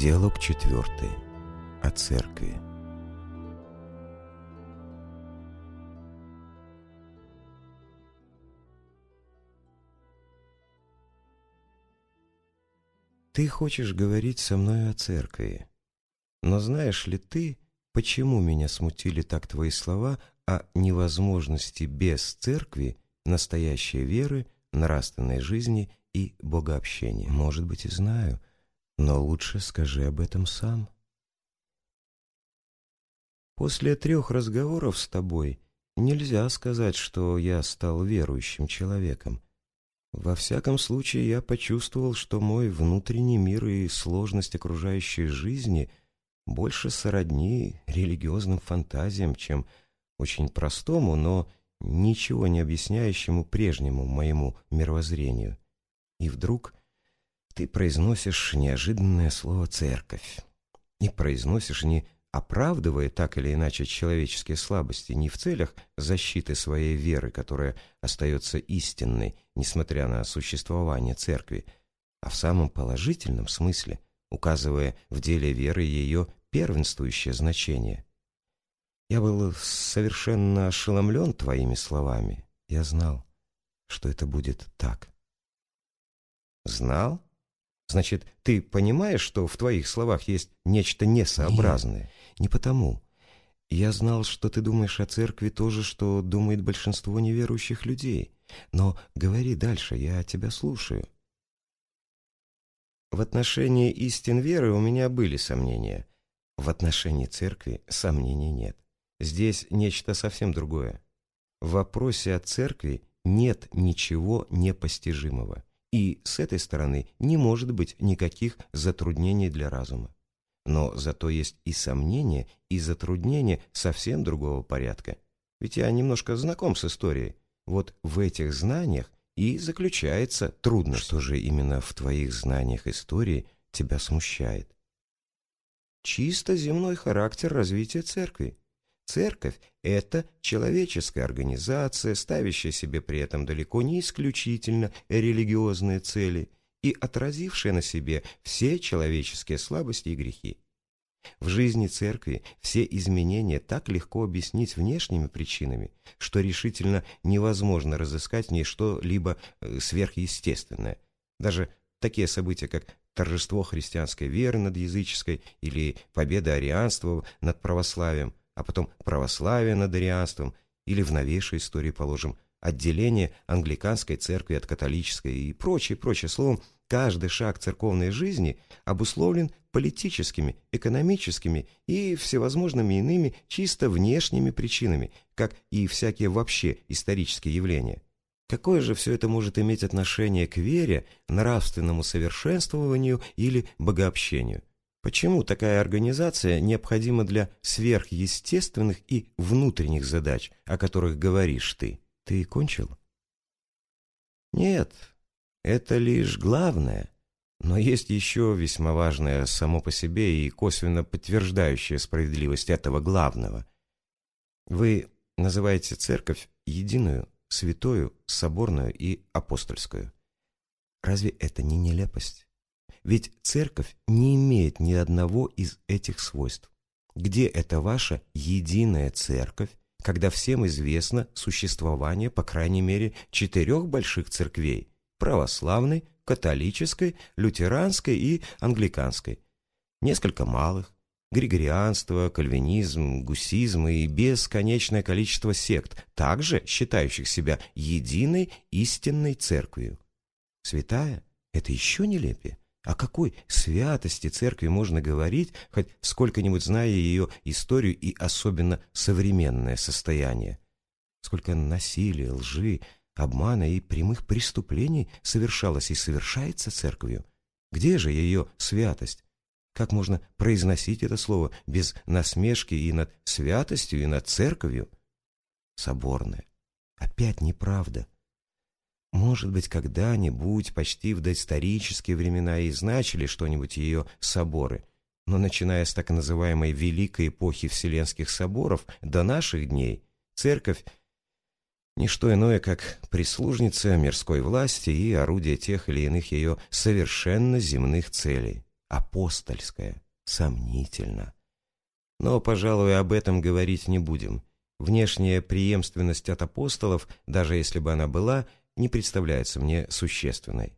Диалог четвертый. О церкви. Ты хочешь говорить со мной о церкви. Но знаешь ли ты, почему меня смутили так твои слова о невозможности без церкви настоящей веры, нравственной жизни и богообщения? Может быть, и знаю, но лучше скажи об этом сам. После трех разговоров с тобой нельзя сказать, что я стал верующим человеком. Во всяком случае, я почувствовал, что мой внутренний мир и сложность окружающей жизни больше сродни религиозным фантазиям, чем очень простому, но ничего не объясняющему прежнему моему мировоззрению. И вдруг ты произносишь неожиданное слово «церковь». И произносишь не оправдывая так или иначе человеческие слабости не в целях защиты своей веры, которая остается истинной, несмотря на существование церкви, а в самом положительном смысле, указывая в деле веры ее первенствующее значение. Я был совершенно ошеломлен твоими словами. Я знал, что это будет так. Знал? Значит, ты понимаешь, что в твоих словах есть нечто несообразное? Нет. Не потому. Я знал, что ты думаешь о церкви то же, что думает большинство неверующих людей. Но говори дальше, я тебя слушаю. В отношении истин веры у меня были сомнения. В отношении церкви сомнений нет. Здесь нечто совсем другое. В вопросе о церкви нет ничего непостижимого. И с этой стороны не может быть никаких затруднений для разума. Но зато есть и сомнения, и затруднения совсем другого порядка. Ведь я немножко знаком с историей. Вот в этих знаниях и заключается трудность. Что же именно в твоих знаниях истории тебя смущает? Чисто земной характер развития церкви. Церковь – это человеческая организация, ставящая себе при этом далеко не исключительно религиозные цели – и отразившее на себе все человеческие слабости и грехи. В жизни церкви все изменения так легко объяснить внешними причинами, что решительно невозможно разыскать в ней что-либо э, сверхъестественное. Даже такие события, как торжество христианской веры над языческой или победа арианства над православием, а потом православие над арианством, или в новейшей истории, положим, отделение англиканской церкви от католической и прочее, прочее. Словом, каждый шаг церковной жизни обусловлен политическими, экономическими и всевозможными иными чисто внешними причинами, как и всякие вообще исторические явления. Какое же все это может иметь отношение к вере, нравственному совершенствованию или богообщению? Почему такая организация необходима для сверхъестественных и внутренних задач, о которых говоришь ты? Ты кончил? Нет, это лишь главное. Но есть еще весьма важное само по себе и косвенно подтверждающее справедливость этого главного. Вы называете церковь единую, святую, соборную и апостольскую. Разве это не нелепость? Ведь церковь не имеет ни одного из этих свойств. Где это ваша единая церковь, когда всем известно существование, по крайней мере, четырех больших церквей – православной, католической, лютеранской и англиканской. Несколько малых – григорианство, кальвинизм, гусизм и бесконечное количество сект, также считающих себя единой истинной церковью. Святая – это еще нелепее. О какой святости церкви можно говорить, хоть сколько-нибудь зная ее историю и особенно современное состояние? Сколько насилия, лжи, обмана и прямых преступлений совершалось и совершается церковью? Где же ее святость? Как можно произносить это слово без насмешки и над святостью, и над церковью? Соборная. Опять неправда. Может быть, когда-нибудь, почти в доисторические времена, и значили что-нибудь ее соборы. Но начиная с так называемой Великой эпохи Вселенских соборов до наших дней, церковь – не что иное, как прислужница мирской власти и орудие тех или иных ее совершенно земных целей. апостольская, сомнительно. Но, пожалуй, об этом говорить не будем. Внешняя преемственность от апостолов, даже если бы она была, не представляется мне существенной.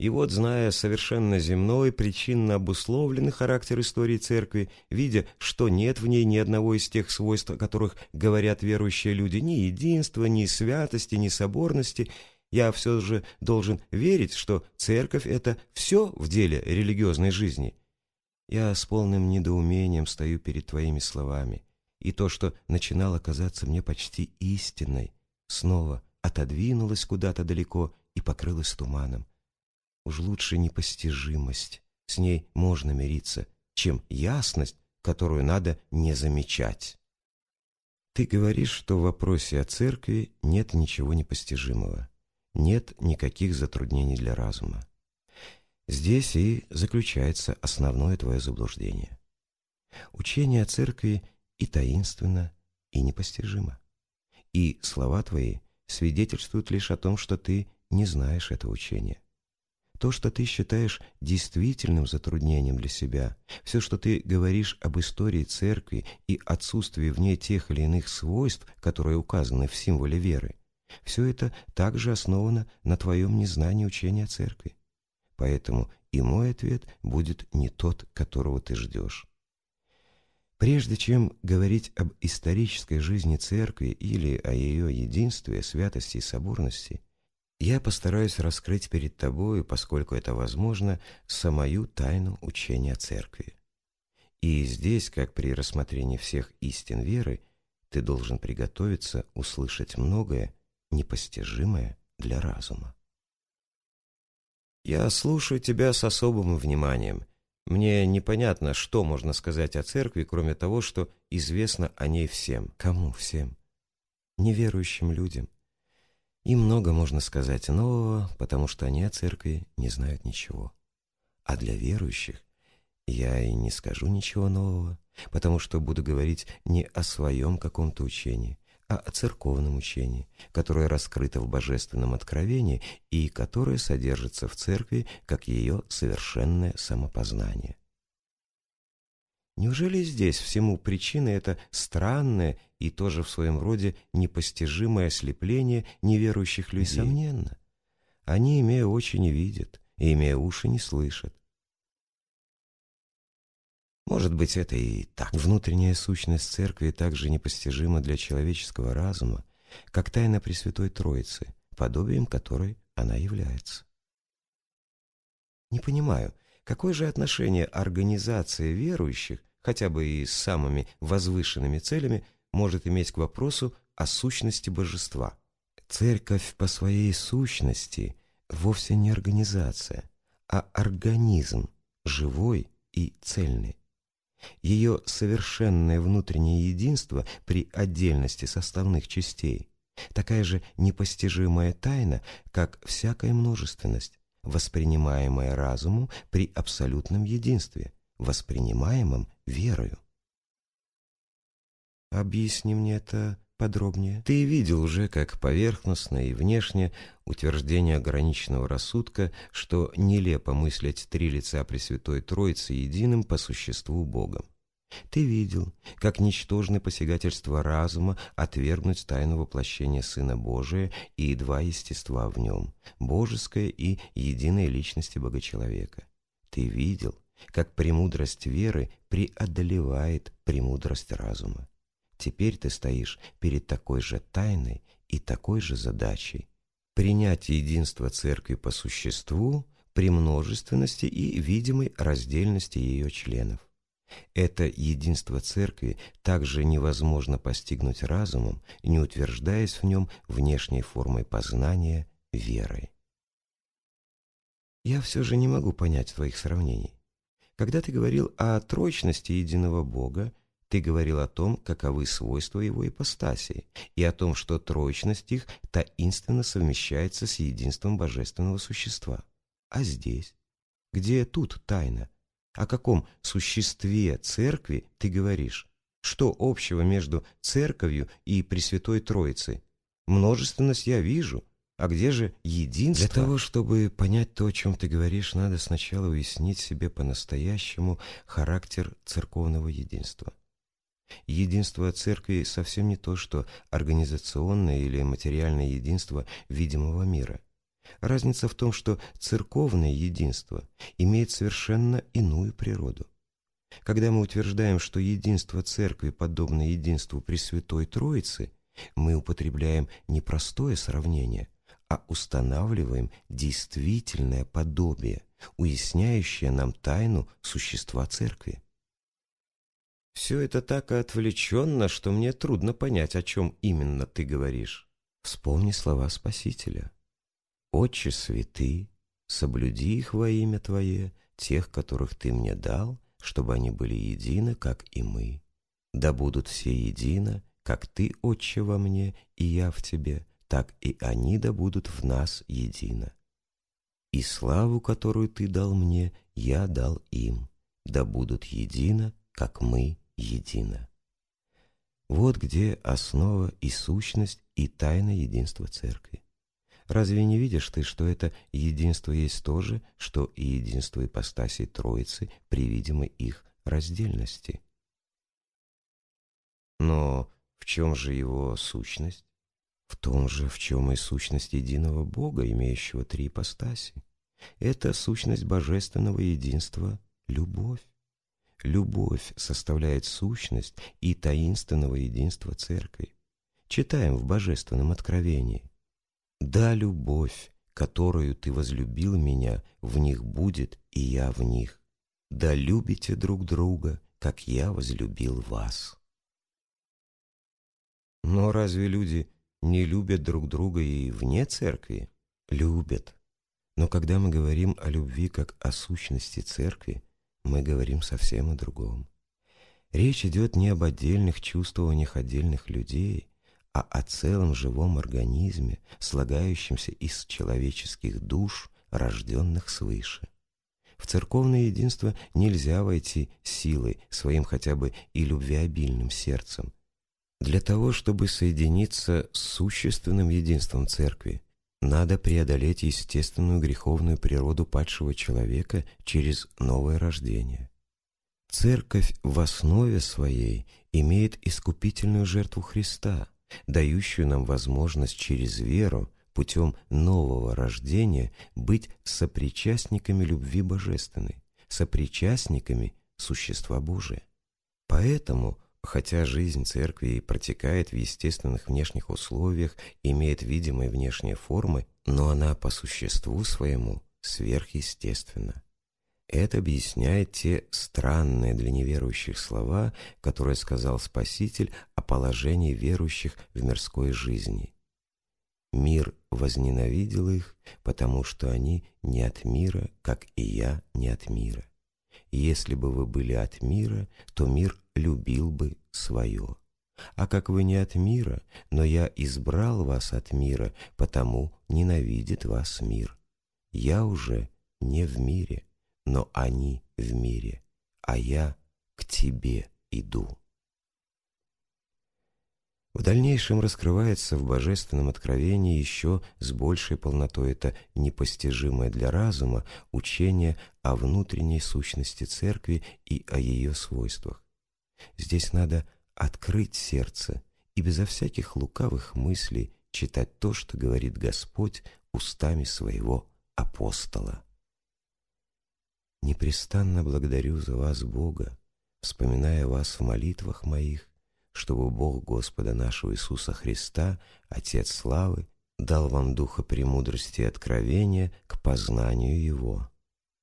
И вот, зная совершенно земной, причинно обусловленный характер истории церкви, видя, что нет в ней ни одного из тех свойств, о которых говорят верующие люди, ни единства, ни святости, ни соборности, я все же должен верить, что церковь — это все в деле религиозной жизни. Я с полным недоумением стою перед твоими словами, и то, что начинало казаться мне почти истинной, снова отодвинулось куда-то далеко и покрылось туманом. Уж лучше непостижимость, с ней можно мириться, чем ясность, которую надо не замечать. Ты говоришь, что в вопросе о церкви нет ничего непостижимого, нет никаких затруднений для разума. Здесь и заключается основное твое заблуждение. Учение о церкви и таинственно, и непостижимо. И слова твои свидетельствуют лишь о том, что ты не знаешь этого учения. То, что ты считаешь действительным затруднением для себя, все, что ты говоришь об истории церкви и отсутствии в ней тех или иных свойств, которые указаны в символе веры, все это также основано на твоем незнании учения церкви. Поэтому и мой ответ будет не тот, которого ты ждешь. Прежде чем говорить об исторической жизни церкви или о ее единстве, святости и соборности, я постараюсь раскрыть перед тобою, поскольку это возможно, самую тайну учения церкви. И здесь, как при рассмотрении всех истин веры, ты должен приготовиться услышать многое, непостижимое для разума. Я слушаю тебя с особым вниманием. Мне непонятно, что можно сказать о церкви, кроме того, что известно о ней всем. Кому всем? Неверующим людям. И много можно сказать нового, потому что они о церкви не знают ничего. А для верующих я и не скажу ничего нового, потому что буду говорить не о своем каком-то учении, а о церковном учении, которое раскрыто в божественном откровении и которое содержится в церкви как ее совершенное самопознание. Неужели здесь всему причиной это странное и тоже в своем роде непостижимое ослепление неверующих людей? Несомненно. Они, имея очи, не видят, и, имея уши, не слышат. Может быть, это и так. Внутренняя сущность церкви также непостижима для человеческого разума, как тайна Пресвятой Троицы, подобием которой она является. Не понимаю, Какое же отношение организация верующих, хотя бы и с самыми возвышенными целями, может иметь к вопросу о сущности божества? Церковь по своей сущности вовсе не организация, а организм, живой и цельный. Ее совершенное внутреннее единство при отдельности составных частей – такая же непостижимая тайна, как всякая множественность, воспринимаемое разумом при абсолютном единстве, воспринимаемом верою. Объясни мне это подробнее. Ты видел уже, как поверхностно и внешне утверждение ограниченного рассудка, что нелепо мыслить три лица Пресвятой Троицы единым по существу Богом. Ты видел, как ничтожны посягательства разума отвергнуть тайну воплощения Сына Божия и два естества в нем, божеское и единой личности Богочеловека. Ты видел, как премудрость веры преодолевает премудрость разума. Теперь ты стоишь перед такой же тайной и такой же задачей – принять единство Церкви по существу, при множественности и видимой раздельности ее членов. Это единство церкви также невозможно постигнуть разумом, не утверждаясь в нем внешней формой познания верой. Я все же не могу понять твоих сравнений. Когда ты говорил о тройчности единого Бога, ты говорил о том, каковы свойства его ипостасии, и о том, что тройчность их таинственно совмещается с единством божественного существа. А здесь? Где тут тайна? О каком существе церкви ты говоришь? Что общего между церковью и Пресвятой Троицей? Множественность я вижу, А где же единство? Для того, чтобы понять то, о чем ты говоришь, надо сначала уяснить себе по-настоящему характер церковного единства. Единство церкви совсем не то, что организационное или материальное единство видимого мира. Разница в том, что церковное единство имеет совершенно иную природу. Когда мы утверждаем, что единство церкви подобно единству Пресвятой Троицы, мы употребляем не простое сравнение, а устанавливаем действительное подобие, уясняющее нам тайну существа церкви. Все это так отвлеченно, что мне трудно понять, о чем именно ты говоришь. Вспомни слова Спасителя. «Отче святы, соблюди их во имя Твое, тех, которых Ты мне дал, чтобы они были едины, как и мы. Да будут все едино, как Ты, Отче, во мне, и я в Тебе, так и они да будут в нас едино. И славу, которую Ты дал мне, я дал им, да будут едино, как мы едино. Вот где основа и сущность и тайна единства Церкви. Разве не видишь ты, что это единство есть то же, что и единство ипостасей Троицы при видимой их раздельности? Но в чем же его сущность? В том же, в чем и сущность единого Бога, имеющего три ипостаси. Это сущность божественного единства — любовь. Любовь составляет сущность и таинственного единства Церкви. Читаем в Божественном Откровении. «Да, любовь, которую ты возлюбил меня, в них будет, и я в них. Да любите друг друга, как я возлюбил вас». Но разве люди не любят друг друга и вне церкви? Любят. Но когда мы говорим о любви как о сущности церкви, мы говорим совсем о другом. Речь идет не об отдельных чувствованиях отдельных людей, а о целом живом организме, слагающемся из человеческих душ, рожденных свыше. В церковное единство нельзя войти силой, своим хотя бы и любвеобильным сердцем. Для того, чтобы соединиться с существенным единством церкви, надо преодолеть естественную греховную природу падшего человека через новое рождение. Церковь в основе своей имеет искупительную жертву Христа, дающую нам возможность через веру путем нового рождения быть сопричастниками любви божественной, сопричастниками существа Божия. Поэтому Хотя жизнь церкви протекает в естественных внешних условиях, имеет видимые внешние формы, но она по существу своему сверхъестественна. Это объясняет те странные для неверующих слова, которые сказал Спаситель о положении верующих в мирской жизни. «Мир возненавидел их, потому что они не от мира, как и я не от мира. Если бы вы были от мира, то мир любил бы свое. А как вы не от мира, но я избрал вас от мира, потому ненавидит вас мир. Я уже не в мире, но они в мире, а я к тебе иду. В дальнейшем раскрывается в божественном откровении еще с большей полнотой это непостижимое для разума учение о внутренней сущности Церкви и о ее свойствах. Здесь надо открыть сердце и безо всяких лукавых мыслей читать то, что говорит Господь устами своего апостола. Непрестанно благодарю за вас Бога, вспоминая вас в молитвах моих, чтобы Бог Господа нашего Иисуса Христа, Отец славы, дал вам духа премудрости и откровения к познанию Его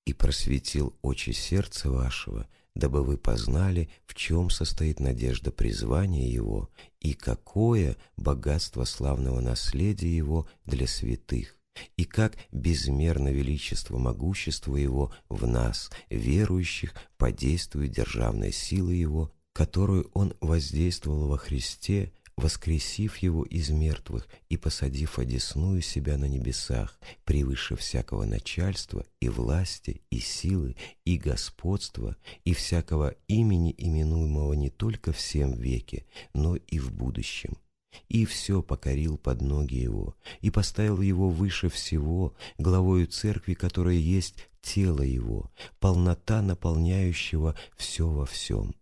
и просветил очи сердца вашего, дабы вы познали, в чем состоит надежда призвания Его и какое богатство славного наследия Его для святых, и как безмерно величество могущества Его в нас, верующих, подействует державная сила Его, которую Он воздействовал во Христе, воскресив его из мертвых и посадив одесную себя на небесах, превыше всякого начальства и власти, и силы, и господства, и всякого имени, именуемого не только в всем веке, но и в будущем, и все покорил под ноги его, и поставил его выше всего, главою церкви, которая есть тело его, полнота наполняющего все во всем.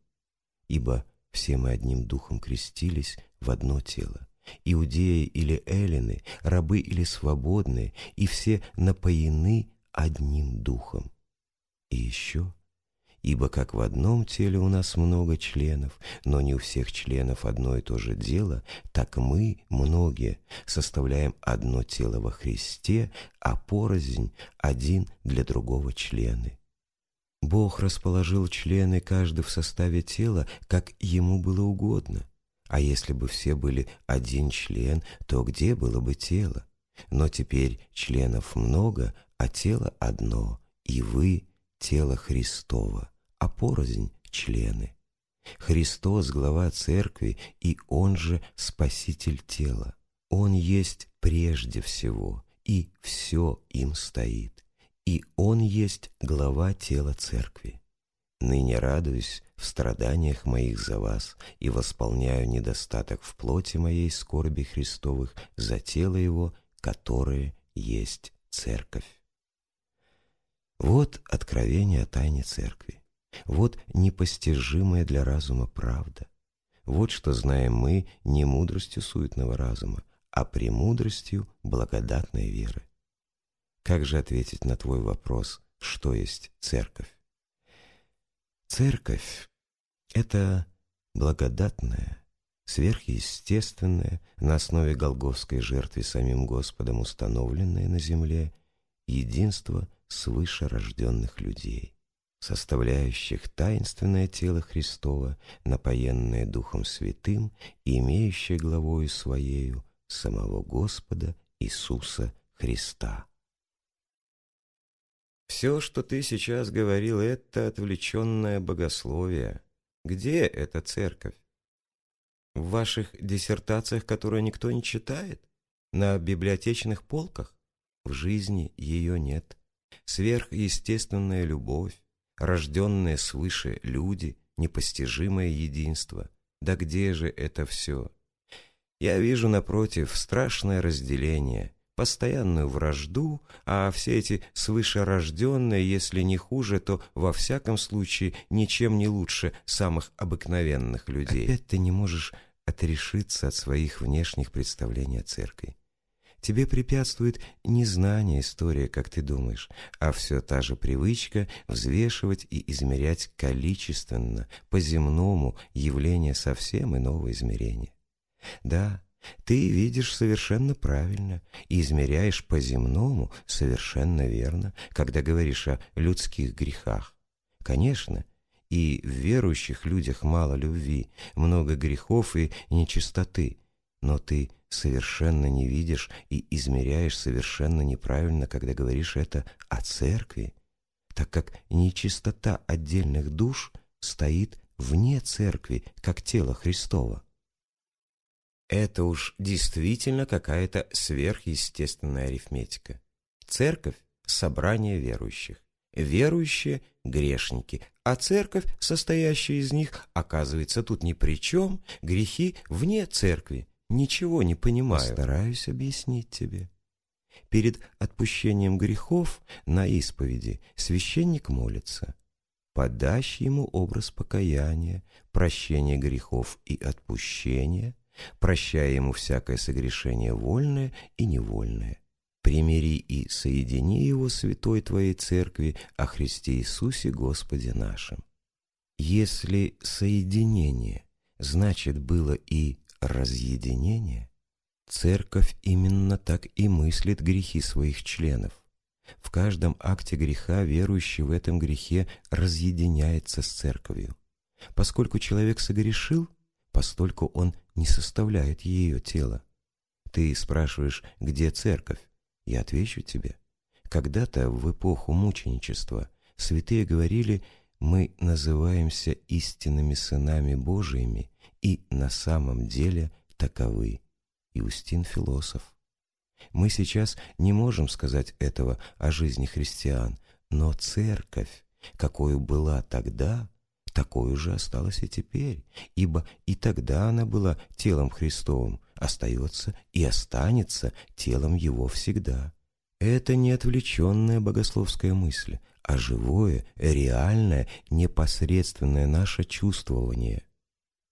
Ибо все мы одним духом крестились в одно тело, иудеи или эллины, рабы или свободные, и все напоены одним духом. И еще Ибо как в одном теле у нас много членов, но не у всех членов одно и то же дело, так мы, многие, составляем одно тело во Христе, а порознь один для другого члены. Бог расположил члены каждый в составе тела, как ему было угодно. А если бы все были один член, то где было бы тело? Но теперь членов много, а тело одно, и вы тело Христово, а порознь — члены. Христос — глава церкви, и Он же Спаситель тела. Он есть прежде всего, и все им стоит. И Он есть глава тела церкви. Ныне радуюсь в страданиях моих за вас и восполняю недостаток в плоти моей скорби Христовых за тело Его, которое есть церковь. Вот откровение о тайне церкви. Вот непостижимая для разума правда. Вот что знаем мы не мудростью суетного разума, а премудростью благодатной веры. Как же ответить на твой вопрос, что есть церковь? Церковь — это благодатная, сверхъестественная, на основе голговской жертвы самим Господом установленное на земле единство свыше рожденных людей, составляющих таинственное тело Христова, напоенное Духом Святым и имеющее главою Своею самого Господа Иисуса Христа. Все, что ты сейчас говорил, это отвлеченное богословие. Где эта церковь? В ваших диссертациях, которые никто не читает? На библиотечных полках? В жизни ее нет сверхъестественная любовь, рожденные свыше люди, непостижимое единство. Да где же это все? Я вижу, напротив, страшное разделение, постоянную вражду, а все эти свышерожденные, если не хуже, то во всяком случае ничем не лучше самых обыкновенных людей. Опять ты не можешь отрешиться от своих внешних представлений о церкви. Тебе препятствует не знание истории, как ты думаешь, а все та же привычка взвешивать и измерять количественно, по-земному, явление совсем иного измерения. Да, ты видишь совершенно правильно и измеряешь по-земному совершенно верно, когда говоришь о людских грехах. Конечно, и в верующих людях мало любви, много грехов и нечистоты, но ты совершенно не видишь и измеряешь совершенно неправильно, когда говоришь это о церкви, так как нечистота отдельных душ стоит вне церкви, как тело Христова. Это уж действительно какая-то сверхъестественная арифметика. Церковь – собрание верующих. Верующие – грешники, а церковь, состоящая из них, оказывается тут ни при чем, грехи вне церкви, ничего не понимаю. Стараюсь объяснить тебе. Перед отпущением грехов на исповеди священник молится. Подашь ему образ покаяния, прощения грехов и отпущения, прощая ему всякое согрешение вольное и невольное. Примири и соедини его святой Твоей Церкви о Христе Иисусе Господе нашим. Если соединение, значит было и разъединение, церковь именно так и мыслит грехи своих членов. В каждом акте греха верующий в этом грехе разъединяется с церковью. Поскольку человек согрешил, постольку он не составляет ее тело. Ты спрашиваешь, где церковь? Я отвечу тебе. Когда-то в эпоху мученичества святые говорили, мы называемся истинными сынами Божиими и на самом деле таковы. Иустин философ. Мы сейчас не можем сказать этого о жизни христиан, но церковь, какой была тогда, такой же осталась и теперь, ибо и тогда она была телом Христовым, остается и останется телом Его всегда. Это не отвлеченная богословская мысль, а живое, реальное, непосредственное наше чувствование.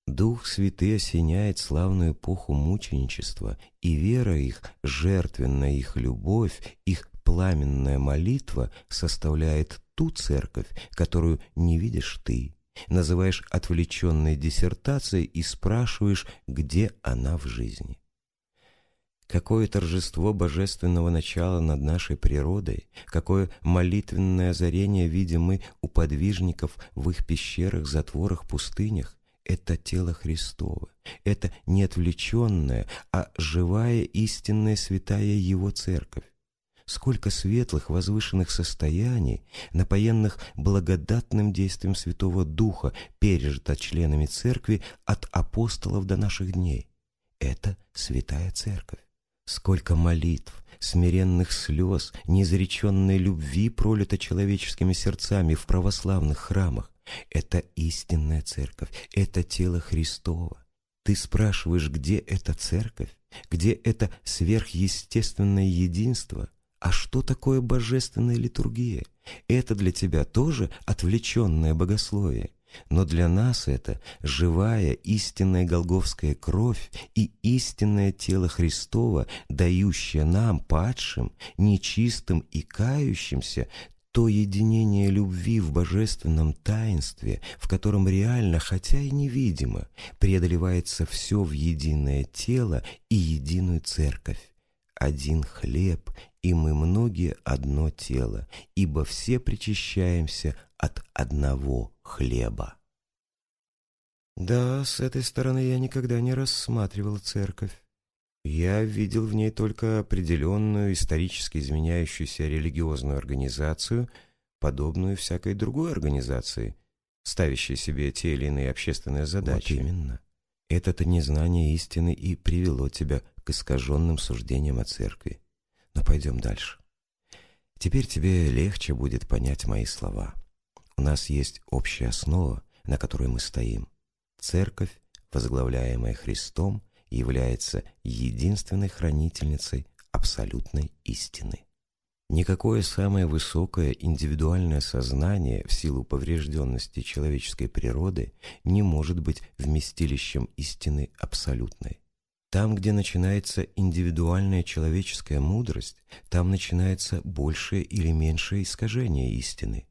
Дух Святый осеняет славную эпоху мученичества, и вера их, жертвенная их любовь, их пламенная молитва составляет ту церковь, которую не видишь ты, называешь отвлеченной диссертацией и спрашиваешь, где она в жизни. Какое торжество божественного начала над нашей природой, какое молитвенное озарение видим мы у подвижников в их пещерах, затворах, пустынях, это тело Христово, это не отвлеченная, а живая истинная святая Его Церковь сколько светлых возвышенных состояний, напоенных благодатным действием Святого Духа, пережито членами Церкви от апостолов до наших дней. Это Святая Церковь. Сколько молитв, смиренных слез, неизреченной любви пролито человеческими сердцами в православных храмах. Это истинная церковь, это тело Христово. Ты спрашиваешь, где эта церковь, где это сверхъестественное единство? А что такое божественная литургия? Это для тебя тоже отвлеченное богословие. Но для нас это живая истинная голговская кровь и истинное тело Христова, дающее нам, падшим, нечистым и кающимся, то единение любви в божественном таинстве, в котором реально, хотя и невидимо, преодолевается все в единое тело и единую церковь. Один хлеб и мы многие одно тело, ибо все причащаемся от одного хлеба. Да, с этой стороны я никогда не рассматривал церковь. Я видел в ней только определенную исторически изменяющуюся религиозную организацию, подобную всякой другой организации, ставящей себе те или иные общественные задачи. Вот именно. Это-то незнание истины и привело тебя к искаженным суждениям о церкви. Но пойдем дальше. Теперь тебе легче будет понять мои слова. У нас есть общая основа, на которой мы стоим. Церковь, возглавляемая Христом, является единственной хранительницей абсолютной истины. Никакое самое высокое индивидуальное сознание в силу поврежденности человеческой природы не может быть вместилищем истины абсолютной. Там, где начинается индивидуальная человеческая мудрость, там начинается большее или меньшее искажение истины.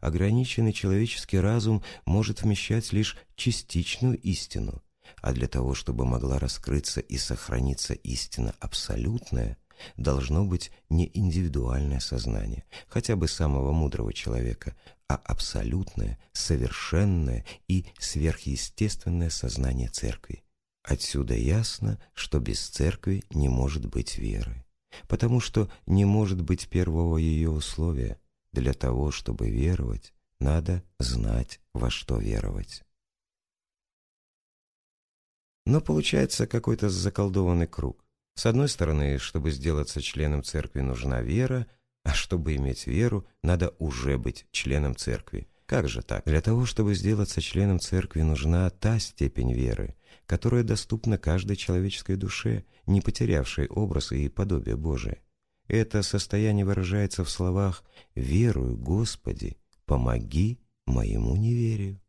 Ограниченный человеческий разум может вмещать лишь частичную истину, а для того, чтобы могла раскрыться и сохраниться истина абсолютная, должно быть не индивидуальное сознание, хотя бы самого мудрого человека, а абсолютное, совершенное и сверхъестественное сознание Церкви. Отсюда ясно, что без церкви не может быть веры, потому что не может быть первого ее условия. Для того, чтобы веровать, надо знать, во что веровать. Но получается какой-то заколдованный круг. С одной стороны, чтобы сделаться членом церкви, нужна вера, а чтобы иметь веру, надо уже быть членом церкви. Как же так? Для того, чтобы сделаться членом церкви, нужна та степень веры, которая доступна каждой человеческой душе, не потерявшей образ и подобие Божие. Это состояние выражается в словах «Верую, Господи, помоги моему неверию».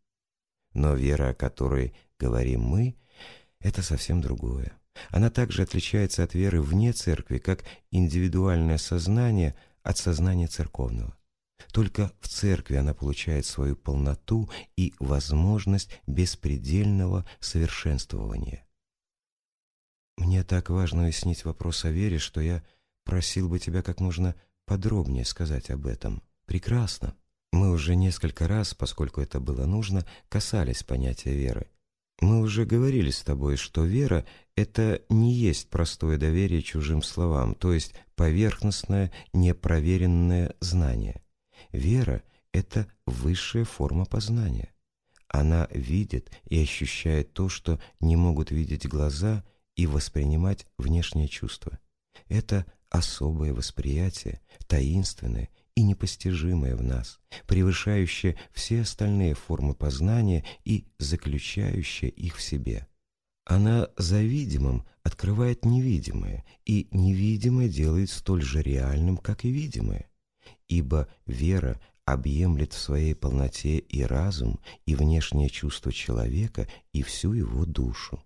Но вера, о которой говорим мы, это совсем другое. Она также отличается от веры вне церкви, как индивидуальное сознание от сознания церковного. Только в церкви она получает свою полноту и возможность беспредельного совершенствования. Мне так важно уяснить вопрос о вере, что я просил бы тебя как можно подробнее сказать об этом. Прекрасно. Мы уже несколько раз, поскольку это было нужно, касались понятия веры. Мы уже говорили с тобой, что вера — это не есть простое доверие чужим словам, то есть поверхностное, непроверенное знание. Вера — это высшая форма познания. Она видит и ощущает то, что не могут видеть глаза и воспринимать внешние чувства. Это особое восприятие, таинственное и непостижимое в нас, превышающее все остальные формы познания и заключающее их в себе. Она за видимым открывает невидимое, и невидимое делает столь же реальным, как и видимое. Ибо вера объемлет в своей полноте и разум, и внешнее чувство человека, и всю его душу.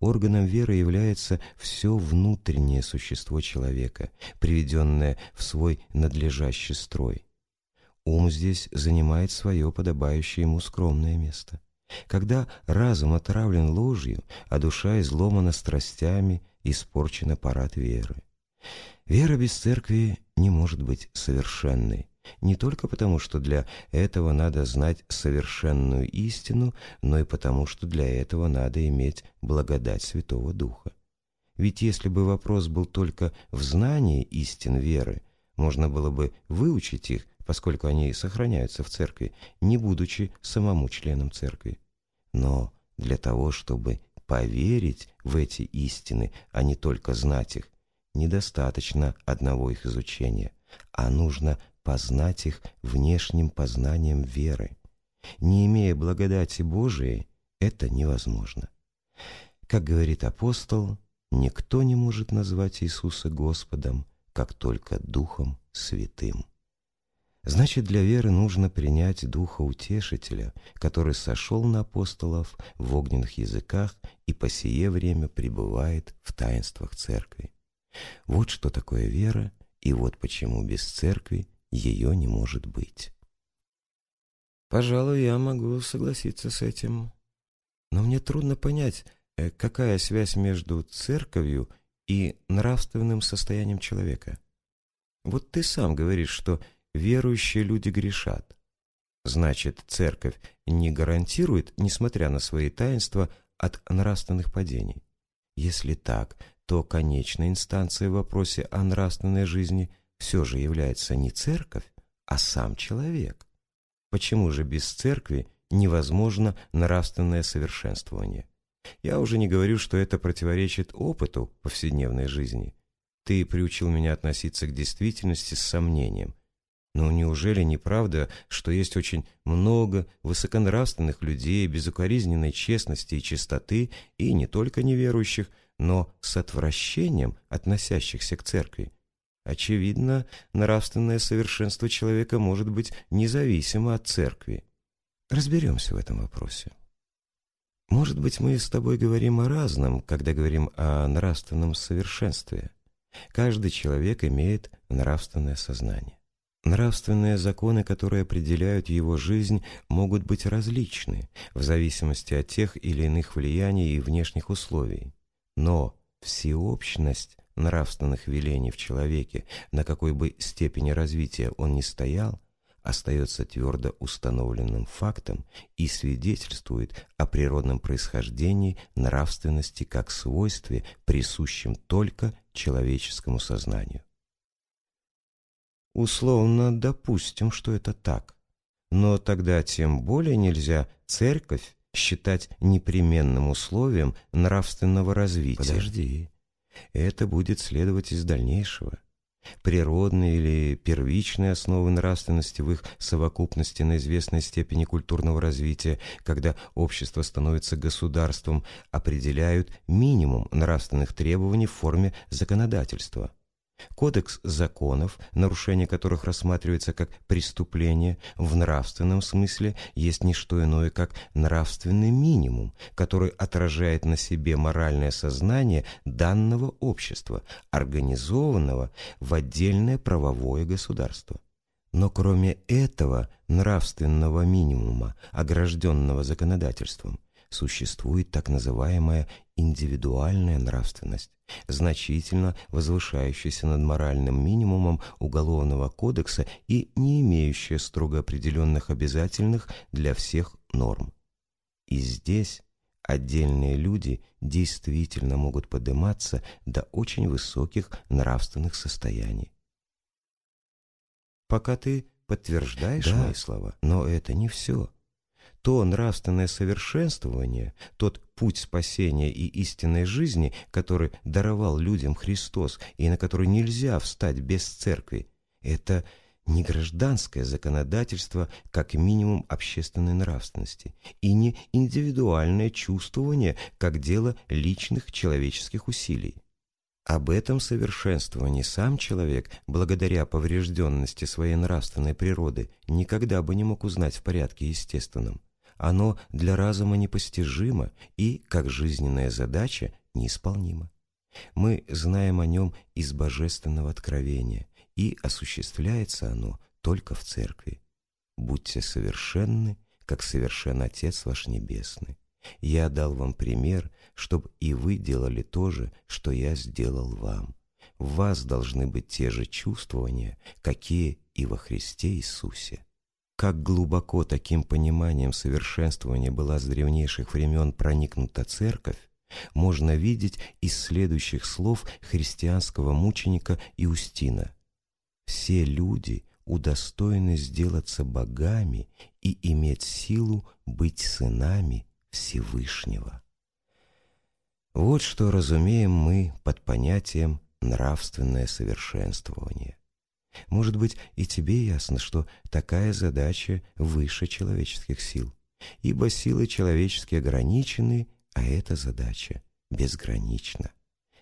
Органом веры является все внутреннее существо человека, приведенное в свой надлежащий строй. Ум здесь занимает свое подобающее ему скромное место. Когда разум отравлен ложью, а душа изломана страстями, испорчен аппарат веры. Вера без церкви не может быть совершенной, не только потому, что для этого надо знать совершенную истину, но и потому, что для этого надо иметь благодать Святого Духа. Ведь если бы вопрос был только в знании истин веры, можно было бы выучить их, поскольку они сохраняются в церкви, не будучи самому членом церкви. Но для того, чтобы поверить в эти истины, а не только знать их, недостаточно одного их изучения, а нужно познать их внешним познанием веры. Не имея благодати Божией, это невозможно. Как говорит апостол, никто не может назвать Иисуса Господом, как только Духом Святым. Значит, для веры нужно принять Духа Утешителя, который сошел на апостолов в огненных языках и по сие время пребывает в таинствах церкви. Вот что такое вера, и вот почему без церкви ее не может быть. Пожалуй, я могу согласиться с этим. Но мне трудно понять, э, какая связь между церковью и нравственным состоянием человека. Вот ты сам говоришь, что верующие люди грешат. Значит, церковь не гарантирует, несмотря на свои таинства, от нравственных падений. Если так, то конечной инстанцией в вопросе о нравственной жизни все же является не церковь, а сам человек. Почему же без церкви невозможно нравственное совершенствование? Я уже не говорю, что это противоречит опыту повседневной жизни. Ты приучил меня относиться к действительности с сомнением. Но неужели не правда, что есть очень много высоконравственных людей, безукоризненной честности и чистоты, и не только неверующих, но с отвращением относящихся к церкви? Очевидно, нравственное совершенство человека может быть независимо от церкви. Разберемся в этом вопросе. Может быть, мы с тобой говорим о разном, когда говорим о нравственном совершенстве. Каждый человек имеет нравственное сознание. Нравственные законы, которые определяют его жизнь, могут быть различны в зависимости от тех или иных влияний и внешних условий. Но всеобщность нравственных велений в человеке, на какой бы степени развития он ни стоял, остается твердо установленным фактом и свидетельствует о природном происхождении нравственности как свойстве, присущем только человеческому сознанию. Условно допустим, что это так, но тогда тем более нельзя церковь считать непременным условием нравственного развития. Подожди, это будет следовать из дальнейшего. Природные или первичные основы нравственности в их совокупности на известной степени культурного развития, когда общество становится государством, определяют минимум нравственных требований в форме законодательства – Кодекс законов, нарушение которых рассматривается как преступление в нравственном смысле, есть не что иное, как нравственный минимум, который отражает на себе моральное сознание данного общества, организованного в отдельное правовое государство. Но кроме этого нравственного минимума, огражденного законодательством, существует так называемая индивидуальная нравственность, значительно возвышающаяся над моральным минимумом Уголовного кодекса и не имеющая строго определенных обязательных для всех норм. И здесь отдельные люди действительно могут подниматься до очень высоких нравственных состояний. Пока ты подтверждаешь да, мои слова, но это не все то нравственное совершенствование, тот путь спасения и истинной жизни, который даровал людям Христос и на который нельзя встать без церкви, это не гражданское законодательство как минимум общественной нравственности и не индивидуальное чувствование как дело личных человеческих усилий. Об этом совершенствовании сам человек, благодаря поврежденности своей нравственной природы, никогда бы не мог узнать в порядке естественном. Оно для разума непостижимо и, как жизненная задача, неисполнимо. Мы знаем о нем из божественного откровения, и осуществляется оно только в церкви. Будьте совершенны, как совершен Отец ваш Небесный. Я дал вам пример, чтобы и вы делали то же, что я сделал вам. В вас должны быть те же чувствования, какие и во Христе Иисусе. Как глубоко таким пониманием совершенствования была с древнейших времен проникнута церковь, можно видеть из следующих слов христианского мученика Иустина. «Все люди удостоены сделаться богами и иметь силу быть сынами Всевышнего». Вот что разумеем мы под понятием «нравственное совершенствование». Может быть, и тебе ясно, что такая задача выше человеческих сил, ибо силы человеческие ограничены, а эта задача безгранична.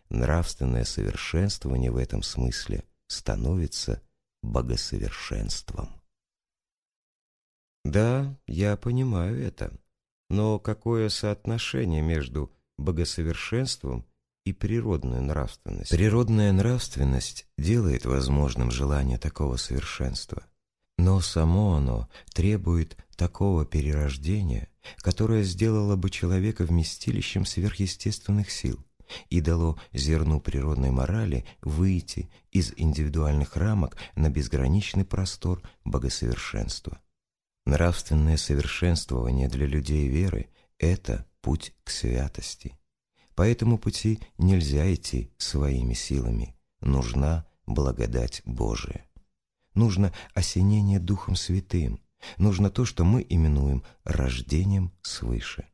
Нравственное совершенствование в этом смысле становится богосовершенством. Да, я понимаю это, но какое соотношение между богосовершенством и природную нравственность. Природная нравственность делает возможным желание такого совершенства, но само оно требует такого перерождения, которое сделало бы человека вместилищем сверхъестественных сил и дало зерну природной морали выйти из индивидуальных рамок на безграничный простор богосовершенства. Нравственное совершенствование для людей веры – это путь к святости – по этому пути нельзя идти своими силами. Нужна благодать Божия. Нужно осенение Духом Святым. Нужно то, что мы именуем рождением свыше.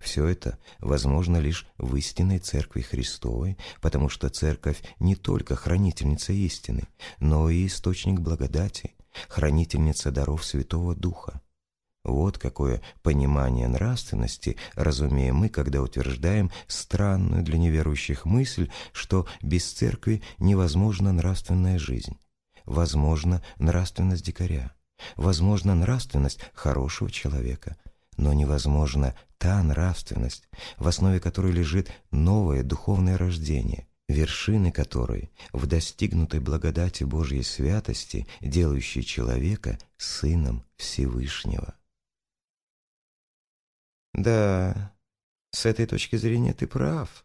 Все это возможно лишь в истинной Церкви Христовой, потому что Церковь не только хранительница истины, но и источник благодати, хранительница даров Святого Духа. Вот какое понимание нравственности разумеем мы, когда утверждаем странную для неверующих мысль, что без церкви невозможна нравственная жизнь, возможна нравственность дикаря, возможна нравственность хорошего человека, но невозможна та нравственность, в основе которой лежит новое духовное рождение, вершины которой в достигнутой благодати Божьей святости, делающей человека сыном Всевышнего. Да, с этой точки зрения ты прав.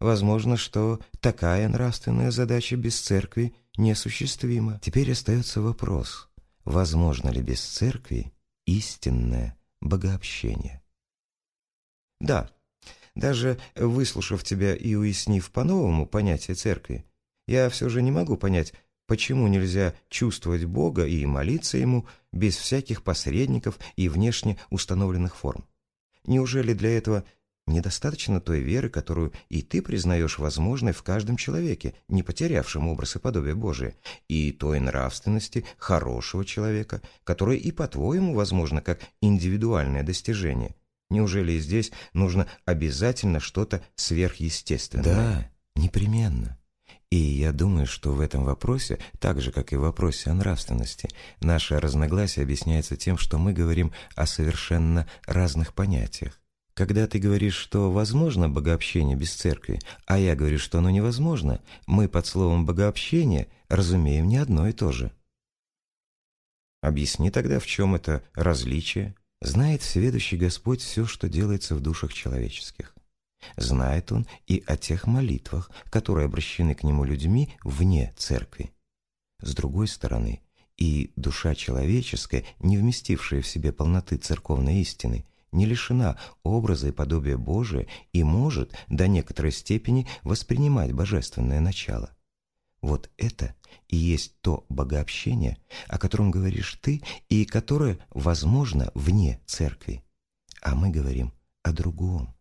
Возможно, что такая нравственная задача без церкви неосуществима. Теперь остается вопрос, возможно ли без церкви истинное богообщение? Да, даже выслушав тебя и уяснив по-новому понятие церкви, я все же не могу понять, почему нельзя чувствовать Бога и молиться Ему без всяких посредников и внешне установленных форм. Неужели для этого недостаточно той веры, которую и ты признаешь возможной в каждом человеке, не потерявшем образ и подобие Божие, и той нравственности хорошего человека, которая и по-твоему возможна как индивидуальное достижение? Неужели здесь нужно обязательно что-то сверхъестественное? Да, непременно. И я думаю, что в этом вопросе, так же, как и в вопросе о нравственности, наше разногласие объясняется тем, что мы говорим о совершенно разных понятиях. Когда ты говоришь, что возможно богообщение без церкви, а я говорю, что оно невозможно, мы под словом «богообщение» разумеем не одно и то же. Объясни тогда, в чем это различие. Знает всеведущий Господь все, что делается в душах человеческих. Знает он и о тех молитвах, которые обращены к нему людьми вне церкви. С другой стороны, и душа человеческая, не вместившая в себе полноты церковной истины, не лишена образа и подобия Божия и может до некоторой степени воспринимать божественное начало. Вот это и есть то богообщение, о котором говоришь ты и которое возможно вне церкви. А мы говорим о другом.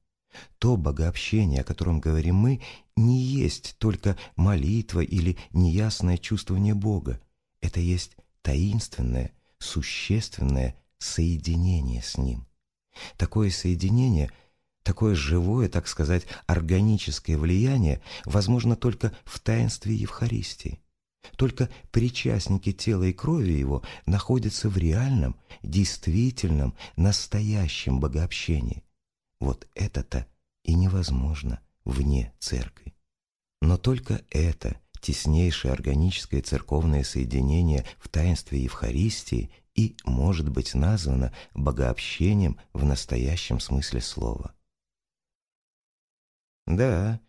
То богообщение, о котором говорим мы, не есть только молитва или неясное чувствование Бога. Это есть таинственное, существенное соединение с Ним. Такое соединение, такое живое, так сказать, органическое влияние возможно только в таинстве Евхаристии. Только причастники тела и крови Его находятся в реальном, действительном, настоящем богообщении. Вот это-то и невозможно вне церкви. Но только это теснейшее органическое церковное соединение в таинстве Евхаристии и может быть названо богообщением в настоящем смысле слова. Да,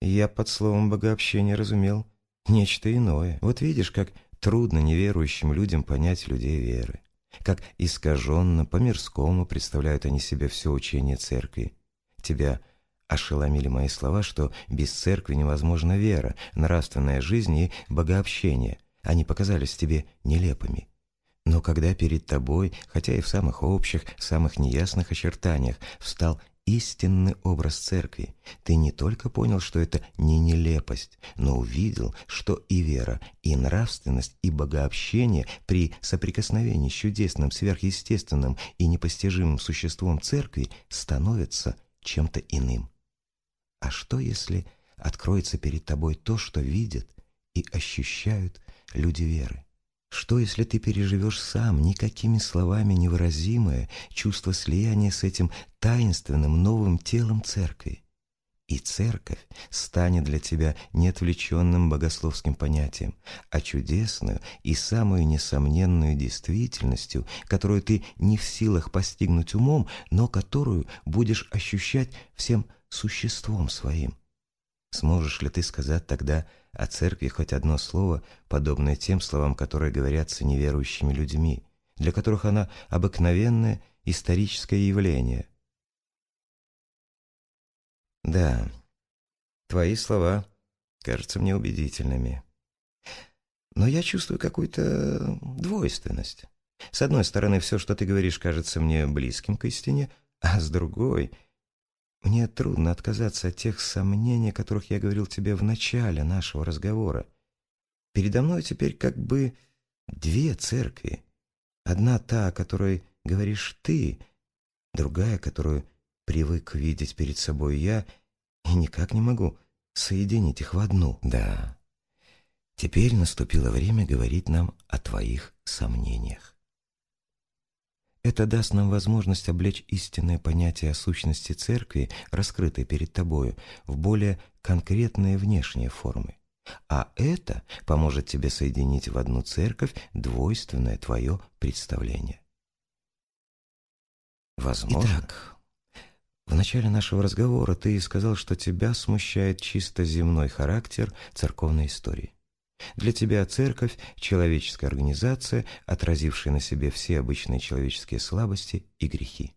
я под словом богообщение разумел нечто иное. Вот видишь, как трудно неверующим людям понять людей веры. Как искаженно, по-мирскому представляют они себе все учение церкви. Тебя ошеломили мои слова, что без церкви невозможна вера, нравственная жизнь и богообщение. Они показались тебе нелепыми. Но когда перед тобой, хотя и в самых общих, самых неясных очертаниях, встал истинный образ церкви, ты не только понял, что это не нелепость, но увидел, что и вера, и нравственность, и богообщение при соприкосновении с чудесным, сверхъестественным и непостижимым существом церкви становятся чем-то иным. А что, если откроется перед тобой то, что видят и ощущают люди веры? Что, если ты переживешь сам никакими словами невыразимое чувство слияния с этим таинственным новым телом церкви? И церковь станет для тебя не отвлеченным богословским понятием, а чудесную и самую несомненную действительностью, которую ты не в силах постигнуть умом, но которую будешь ощущать всем существом своим. Сможешь ли ты сказать тогда о церкви хоть одно слово, подобное тем словам, которые говорятся неверующими людьми, для которых она обыкновенное историческое явление? Да, твои слова кажутся мне убедительными. Но я чувствую какую-то двойственность. С одной стороны, все, что ты говоришь, кажется мне близким к истине, а с другой — мне трудно отказаться от тех сомнений, о которых я говорил тебе в начале нашего разговора. Передо мной теперь как бы две церкви. Одна та, о которой говоришь ты, другая, которую привык видеть перед собой я, и никак не могу соединить их в одну. Да, теперь наступило время говорить нам о твоих сомнениях. Это даст нам возможность облечь истинное понятие о сущности церкви, раскрытой перед тобою, в более конкретные внешние формы. А это поможет тебе соединить в одну церковь двойственное твое представление. Возможно. Итак, в начале нашего разговора ты сказал, что тебя смущает чисто земной характер церковной истории. Для тебя церковь – человеческая организация, отразившая на себе все обычные человеческие слабости и грехи.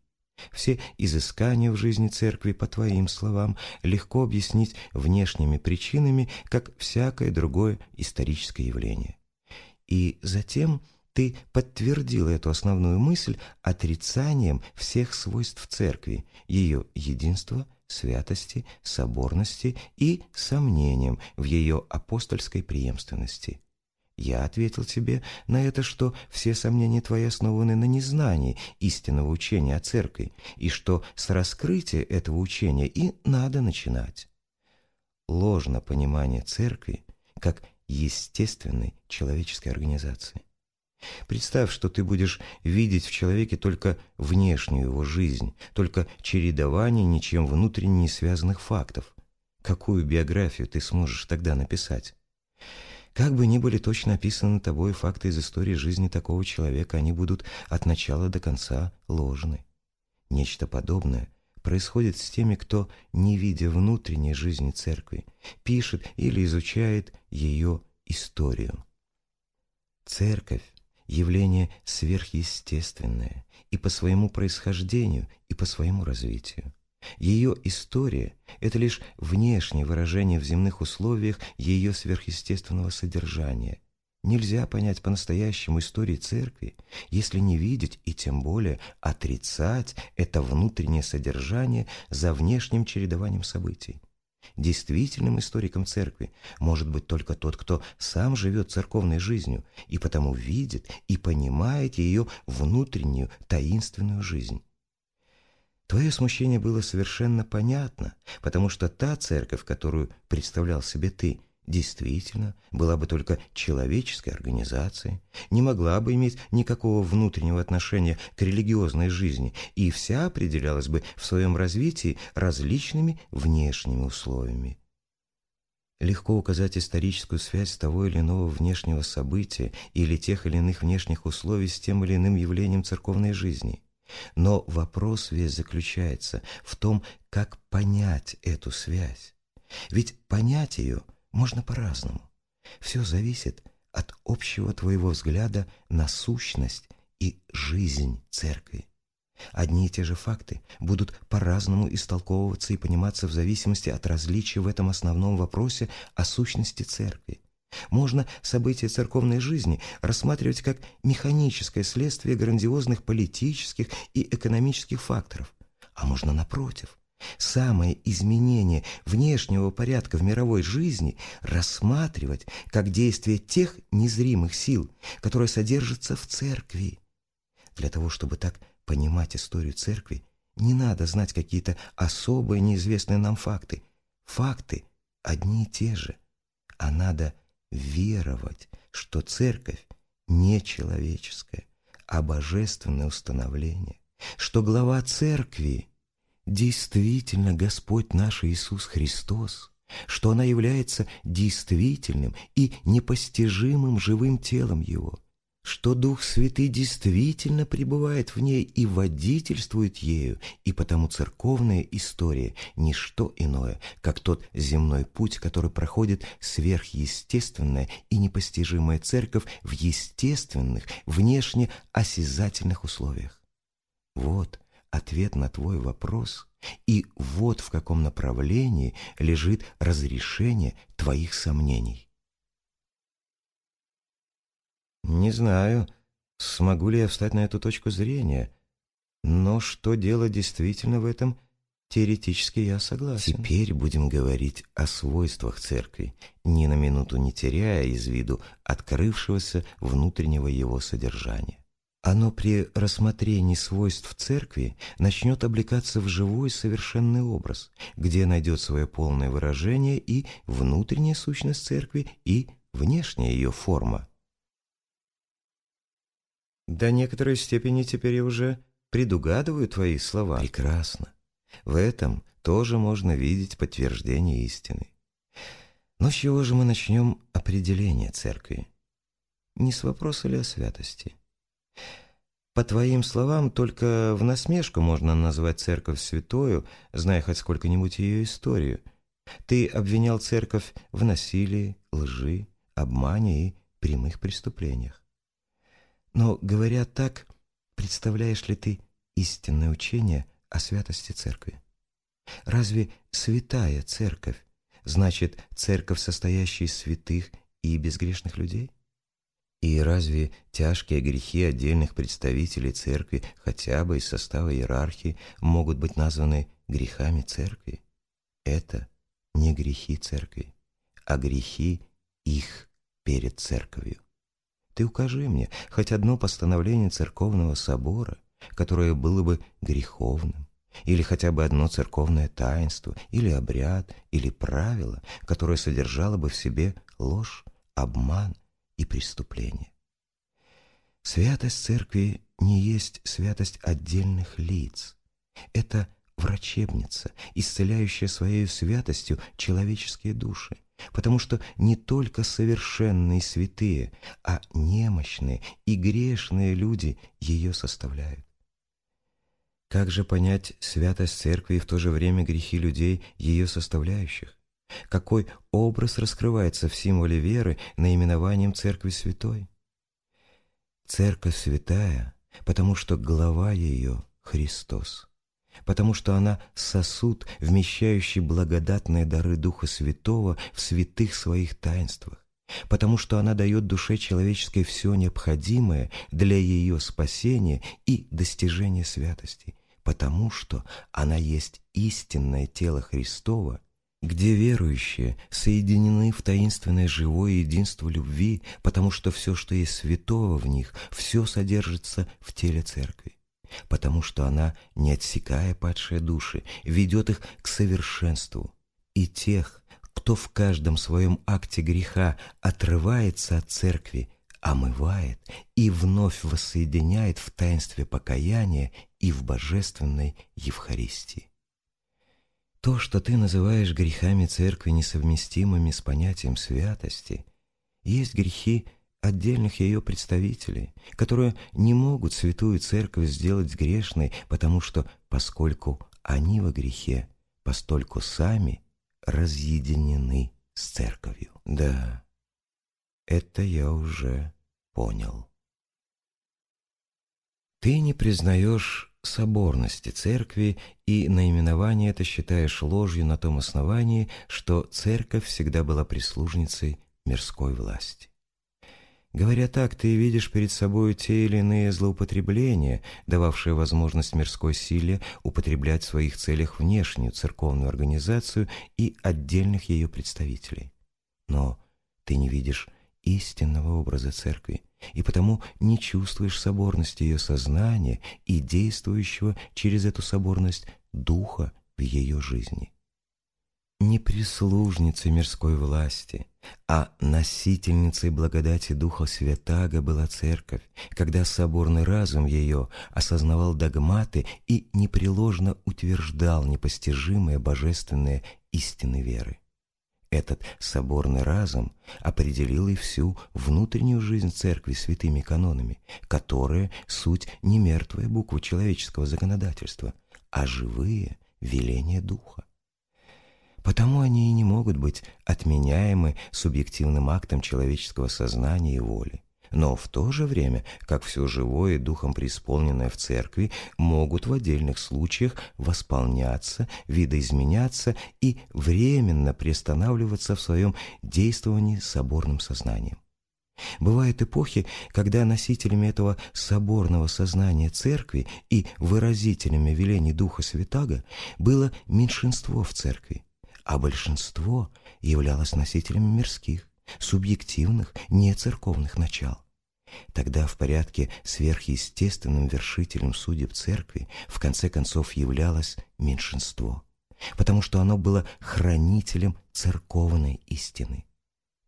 Все изыскания в жизни церкви, по твоим словам, легко объяснить внешними причинами, как всякое другое историческое явление. И затем ты подтвердил эту основную мысль отрицанием всех свойств церкви, ее единства, святости, соборности и сомнением в ее апостольской преемственности. Я ответил тебе на это, что все сомнения твои основаны на незнании истинного учения о церкви, и что с раскрытия этого учения и надо начинать. Ложно понимание церкви как естественной человеческой организации. Представь, что ты будешь видеть в человеке только внешнюю его жизнь, только чередование ничем внутренне не связанных фактов. Какую биографию ты сможешь тогда написать? Как бы ни были точно описаны тобой факты из истории жизни такого человека, они будут от начала до конца ложны. Нечто подобное происходит с теми, кто, не видя внутренней жизни церкви, пишет или изучает ее историю. Церковь явление сверхъестественное и по своему происхождению, и по своему развитию. Ее история – это лишь внешнее выражение в земных условиях ее сверхъестественного содержания. Нельзя понять по-настоящему истории церкви, если не видеть и тем более отрицать это внутреннее содержание за внешним чередованием событий. Действительным историком церкви может быть только тот, кто сам живет церковной жизнью и потому видит и понимает ее внутреннюю таинственную жизнь. Твое смущение было совершенно понятно, потому что та церковь, которую представлял себе ты, действительно была бы только человеческой организацией, не могла бы иметь никакого внутреннего отношения к религиозной жизни и вся определялась бы в своем развитии различными внешними условиями. Легко указать историческую связь того или иного внешнего события или тех или иных внешних условий с тем или иным явлением церковной жизни. Но вопрос весь заключается в том, как понять эту связь. Ведь понять ее можно по-разному. Все зависит от общего твоего взгляда на сущность и жизнь церкви. Одни и те же факты будут по-разному истолковываться и пониматься в зависимости от различия в этом основном вопросе о сущности церкви. Можно события церковной жизни рассматривать как механическое следствие грандиозных политических и экономических факторов, а можно напротив, самое изменение внешнего порядка в мировой жизни рассматривать как действие тех незримых сил, которые содержатся в церкви. Для того, чтобы так понимать историю церкви, не надо знать какие-то особые неизвестные нам факты. Факты одни и те же, а надо веровать, что церковь не человеческая, а божественное установление, что глава церкви действительно Господь наш Иисус Христос, что она является действительным и непостижимым живым телом Его, что Дух Святый действительно пребывает в ней и водительствует ею, и потому церковная история – не что иное, как тот земной путь, который проходит сверхъестественная и непостижимая церковь в естественных, внешне осязательных условиях. Вот ответ на твой вопрос, и вот в каком направлении лежит разрешение твоих сомнений. Не знаю, смогу ли я встать на эту точку зрения, но что дело действительно в этом, теоретически я согласен. Теперь будем говорить о свойствах церкви, ни на минуту не теряя из виду открывшегося внутреннего его содержания. Оно при рассмотрении свойств церкви начнет облекаться в живой совершенный образ, где найдет свое полное выражение и внутренняя сущность церкви, и внешняя ее форма – до некоторой степени теперь я уже предугадываю твои слова. Прекрасно. В этом тоже можно видеть подтверждение истины. Но с чего же мы начнем определение церкви? Не с вопроса ли о святости? По твоим словам, только в насмешку можно назвать церковь святою, зная хоть сколько-нибудь ее историю. Ты обвинял церковь в насилии, лжи, обмане и прямых преступлениях. Но, говоря так, представляешь ли ты истинное учение о святости Церкви? Разве святая Церковь значит Церковь, состоящая из святых и безгрешных людей? И разве тяжкие грехи отдельных представителей Церкви, хотя бы из состава иерархии, могут быть названы грехами Церкви? Это не грехи Церкви, а грехи их перед Церковью. Ты укажи мне хоть одно постановление церковного собора, которое было бы греховным, или хотя бы одно церковное таинство, или обряд, или правило, которое содержало бы в себе ложь, обман и преступление. Святость церкви не есть святость отдельных лиц. Это врачебница, исцеляющая своей святостью человеческие души потому что не только совершенные святые, а немощные и грешные люди ее составляют. Как же понять святость церкви и в то же время грехи людей, ее составляющих? Какой образ раскрывается в символе веры наименованием церкви святой? Церковь святая, потому что глава ее – Христос потому что она сосуд, вмещающий благодатные дары Духа Святого в святых своих таинствах, потому что она дает душе человеческой все необходимое для ее спасения и достижения святости, потому что она есть истинное тело Христова, где верующие соединены в таинственное живое единство любви, потому что все, что есть святого в них, все содержится в теле церкви, потому что она, не отсекая падшие души, ведет их к совершенству, и тех, кто в каждом своем акте греха отрывается от церкви, омывает и вновь воссоединяет в таинстве покаяния и в божественной Евхаристии. То, что ты называешь грехами церкви, несовместимыми с понятием святости, есть грехи отдельных ее представителей, которые не могут святую церковь сделать грешной, потому что, поскольку они во грехе, постольку сами разъединены с церковью. Да, это я уже понял. Ты не признаешь соборности церкви и наименование это считаешь ложью на том основании, что церковь всегда была прислужницей мирской власти. Говоря так, ты видишь перед собой те или иные злоупотребления, дававшие возможность мирской силе употреблять в своих целях внешнюю церковную организацию и отдельных ее представителей. Но ты не видишь истинного образа церкви, и потому не чувствуешь соборности ее сознания и действующего через эту соборность духа в ее жизни. Не прислужницей мирской власти, а носительницей благодати Духа Святаго была церковь, когда соборный разум ее осознавал догматы и непреложно утверждал непостижимые божественные истины веры. Этот соборный разум определил и всю внутреннюю жизнь церкви святыми канонами, которые суть не мертвые буквы человеческого законодательства, а живые веления духа. Потому они и не могут быть отменяемы субъективным актом человеческого сознания и воли но в то же время, как все живое духом преисполненное в церкви, могут в отдельных случаях восполняться, видоизменяться и временно приостанавливаться в своем действовании соборным сознанием. Бывают эпохи, когда носителями этого соборного сознания церкви и выразителями велений Духа Святаго было меньшинство в церкви, а большинство являлось носителями мирских, субъективных, нецерковных начал. Тогда в порядке сверхъестественным вершителем судеб церкви в конце концов являлось меньшинство, потому что оно было хранителем церковной истины.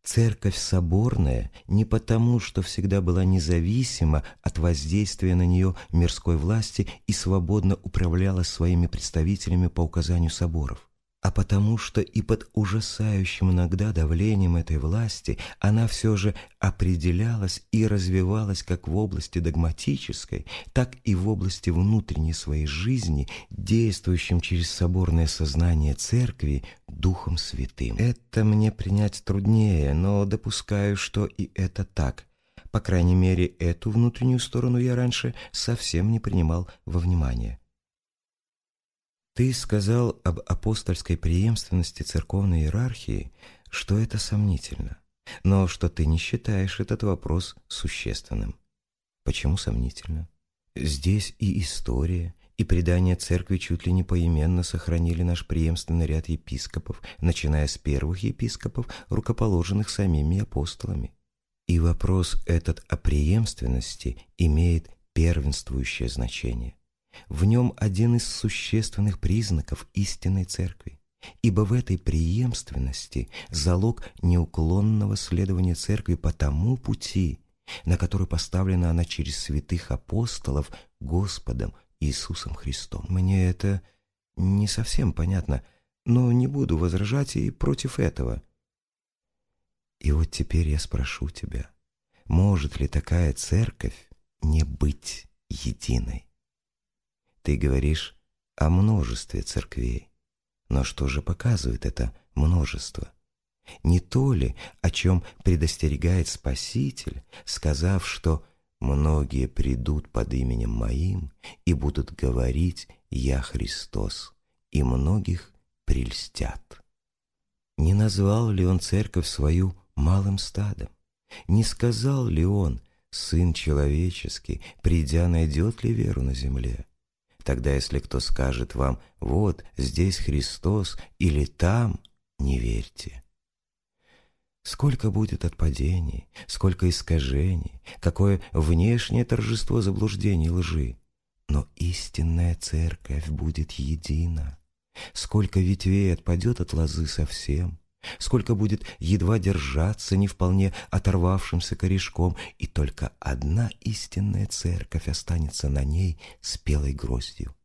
Церковь соборная не потому, что всегда была независима от воздействия на нее мирской власти и свободно управляла своими представителями по указанию соборов а потому что и под ужасающим иногда давлением этой власти она все же определялась и развивалась как в области догматической, так и в области внутренней своей жизни, действующим через соборное сознание Церкви Духом Святым. Это мне принять труднее, но допускаю, что и это так. По крайней мере, эту внутреннюю сторону я раньше совсем не принимал во внимание. Ты сказал об апостольской преемственности церковной иерархии, что это сомнительно, но что ты не считаешь этот вопрос существенным. Почему сомнительно? Здесь и история, и предания церкви чуть ли не поименно сохранили наш преемственный ряд епископов, начиная с первых епископов, рукоположенных самими апостолами. И вопрос этот о преемственности имеет первенствующее значение. В нем один из существенных признаков истинной церкви, ибо в этой преемственности залог неуклонного следования церкви по тому пути, на который поставлена она через святых апостолов Господом Иисусом Христом. Мне это не совсем понятно, но не буду возражать и против этого. И вот теперь я спрошу тебя, может ли такая церковь не быть единой? Ты говоришь о множестве церквей. Но что же показывает это множество? Не то ли, о чем предостерегает Спаситель, сказав, что «многие придут под именем Моим и будут говорить «Я Христос», и многих прельстят». Не назвал ли он церковь свою малым стадом? Не сказал ли он, Сын человеческий, придя, найдет ли веру на земле? Тогда, если кто скажет вам «Вот, здесь Христос» или «Там», не верьте. Сколько будет отпадений, сколько искажений, какое внешнее торжество заблуждений лжи. Но истинная церковь будет едина. Сколько ветвей отпадет от лозы совсем, сколько будет едва держаться не вполне оторвавшимся корешком, и только одна истинная церковь останется на ней спелой гроздью.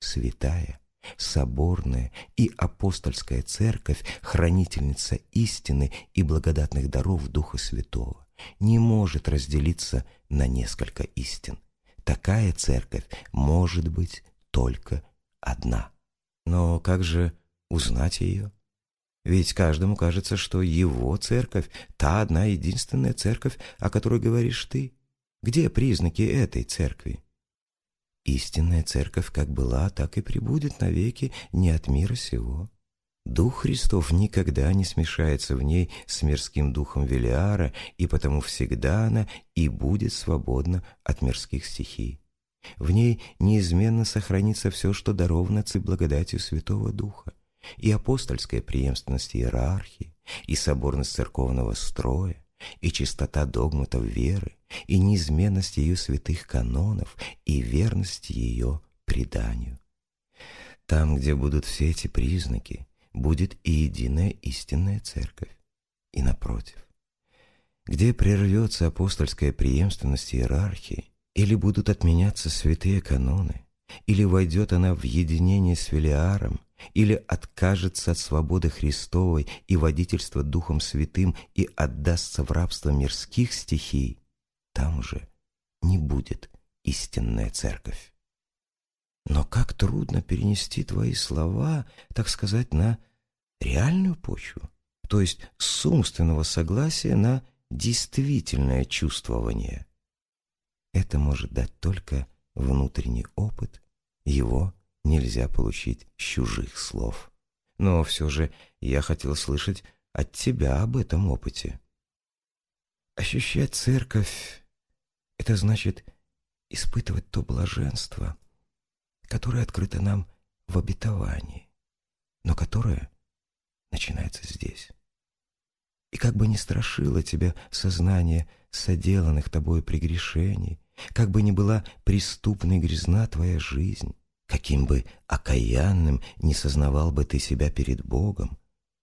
Святая, соборная и апостольская церковь, хранительница истины и благодатных даров Духа Святого, не может разделиться на несколько истин. Такая церковь может быть только одна. Но как же узнать ее? Ведь каждому кажется, что его церковь – та одна единственная церковь, о которой говоришь ты. Где признаки этой церкви? Истинная церковь как была, так и пребудет навеки не от мира сего. Дух Христов никогда не смешается в ней с мирским духом Велиара, и потому всегда она и будет свободна от мирских стихий. В ней неизменно сохранится все, что даровано благодатью Святого Духа, и апостольская преемственность иерархии, и соборность церковного строя, и чистота догматов веры, и неизменность ее святых канонов, и верность ее преданию. Там, где будут все эти признаки, будет и единая истинная церковь. И напротив, где прервется апостольская преемственность иерархии, или будут отменяться святые каноны, или войдет она в единение с Велиаром, или откажется от свободы Христовой и водительства Духом Святым и отдастся в рабство мирских стихий, там уже не будет истинная церковь. Но как трудно перенести твои слова, так сказать, на реальную почву, то есть с умственного согласия на действительное чувствование. Это может дать только внутренний опыт, его нельзя получить чужих слов. Но все же я хотел слышать от тебя об этом опыте. Ощущать церковь — это значит испытывать то блаженство, которое открыто нам в обетовании, но которое начинается здесь. И как бы ни страшило тебя сознание соделанных тобой прегрешений, как бы ни была преступной грязна твоя жизнь, каким бы окаянным не сознавал бы ты себя перед Богом,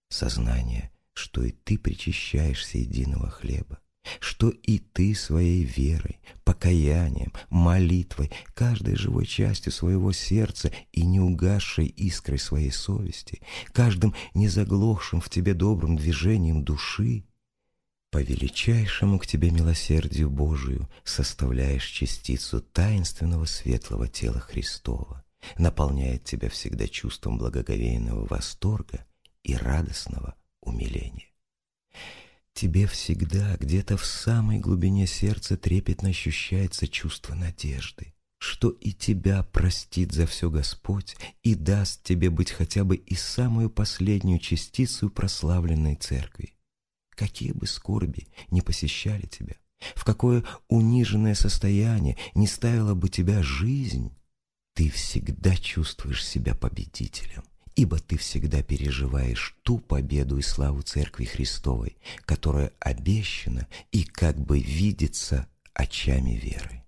сознание, что и ты причащаешься единого хлеба, что и ты своей верой, покаянием, молитвой, каждой живой частью своего сердца и неугасшей искрой своей совести, каждым незаглохшим в тебе добрым движением души, по величайшему к тебе милосердию Божию составляешь частицу таинственного светлого тела Христова, наполняет тебя всегда чувством благоговейного восторга и радостного умиления. Тебе всегда где-то в самой глубине сердца трепетно ощущается чувство надежды, что и тебя простит за все Господь и даст тебе быть хотя бы и самую последнюю частицу прославленной церкви какие бы скорби не посещали тебя, в какое униженное состояние не ставила бы тебя жизнь, ты всегда чувствуешь себя победителем, ибо ты всегда переживаешь ту победу и славу Церкви Христовой, которая обещана и как бы видится очами веры.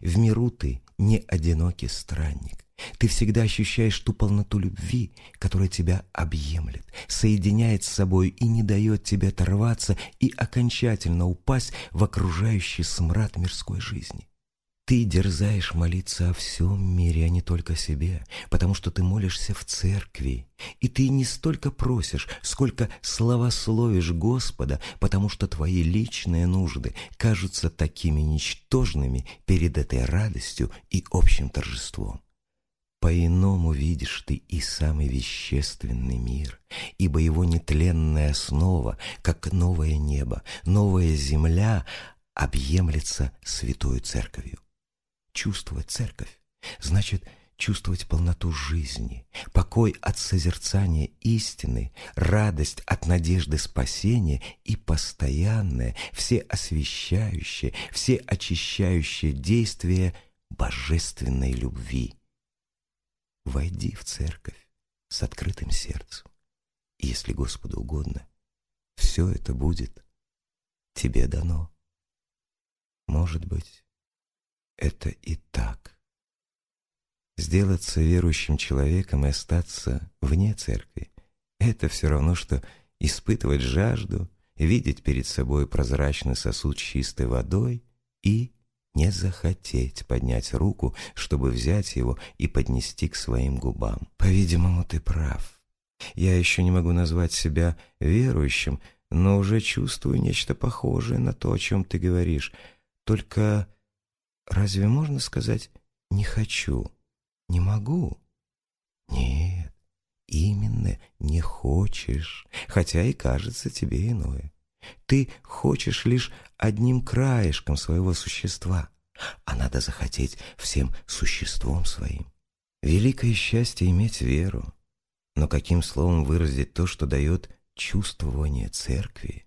В миру ты не одинокий странник, ты всегда ощущаешь ту полноту любви, которая тебя объемлет, соединяет с собой и не дает тебе оторваться и окончательно упасть в окружающий смрад мирской жизни. Ты дерзаешь молиться о всем мире, а не только о себе, потому что ты молишься в церкви, и ты не столько просишь, сколько славословишь Господа, потому что твои личные нужды кажутся такими ничтожными перед этой радостью и общим торжеством. По-иному видишь ты и самый вещественный мир, ибо его нетленная основа, как новое небо, новая земля, объемлется святою церковью. Чувствовать церковь значит чувствовать полноту жизни, покой от созерцания истины, радость от надежды спасения и постоянное, всеосвящающее, всеочищающее действие божественной любви – Войди в церковь с открытым сердцем если Господу угодно, все это будет тебе дано. Может быть, это и так. Сделаться верующим человеком и остаться вне церкви — это все равно, что испытывать жажду, видеть перед собой прозрачный сосуд с чистой водой и не захотеть поднять руку, чтобы взять его и поднести к своим губам. По-видимому, ты прав. Я еще не могу назвать себя верующим, но уже чувствую нечто похожее на то, о чем ты говоришь. Только разве можно сказать «не хочу», «не могу»? Нет, именно не хочешь, хотя и кажется тебе иное. Ты хочешь лишь одним краешком своего существа, а надо захотеть всем существом своим. Великое счастье иметь веру, но каким словом выразить то, что дает чувствование церкви?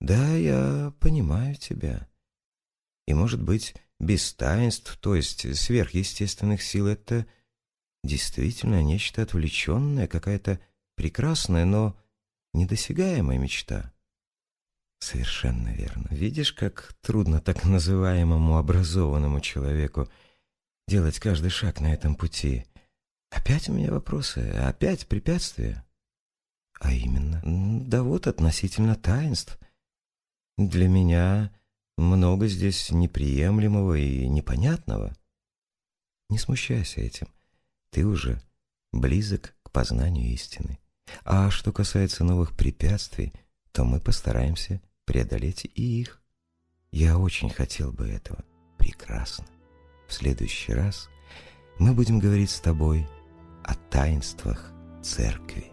Да, я понимаю тебя. И, может быть, без таинств, то есть сверхъестественных сил, это действительно нечто отвлеченное, какая-то прекрасная, но недосягаемая мечта. Совершенно верно. Видишь, как трудно так называемому образованному человеку делать каждый шаг на этом пути. Опять у меня вопросы, опять препятствия. А именно, да вот относительно таинств. Для меня много здесь неприемлемого и непонятного. Не смущайся этим. Ты уже близок к познанию истины. А что касается новых препятствий, то мы постараемся преодолеть и их. Я очень хотел бы этого. Прекрасно. В следующий раз мы будем говорить с тобой о таинствах церкви.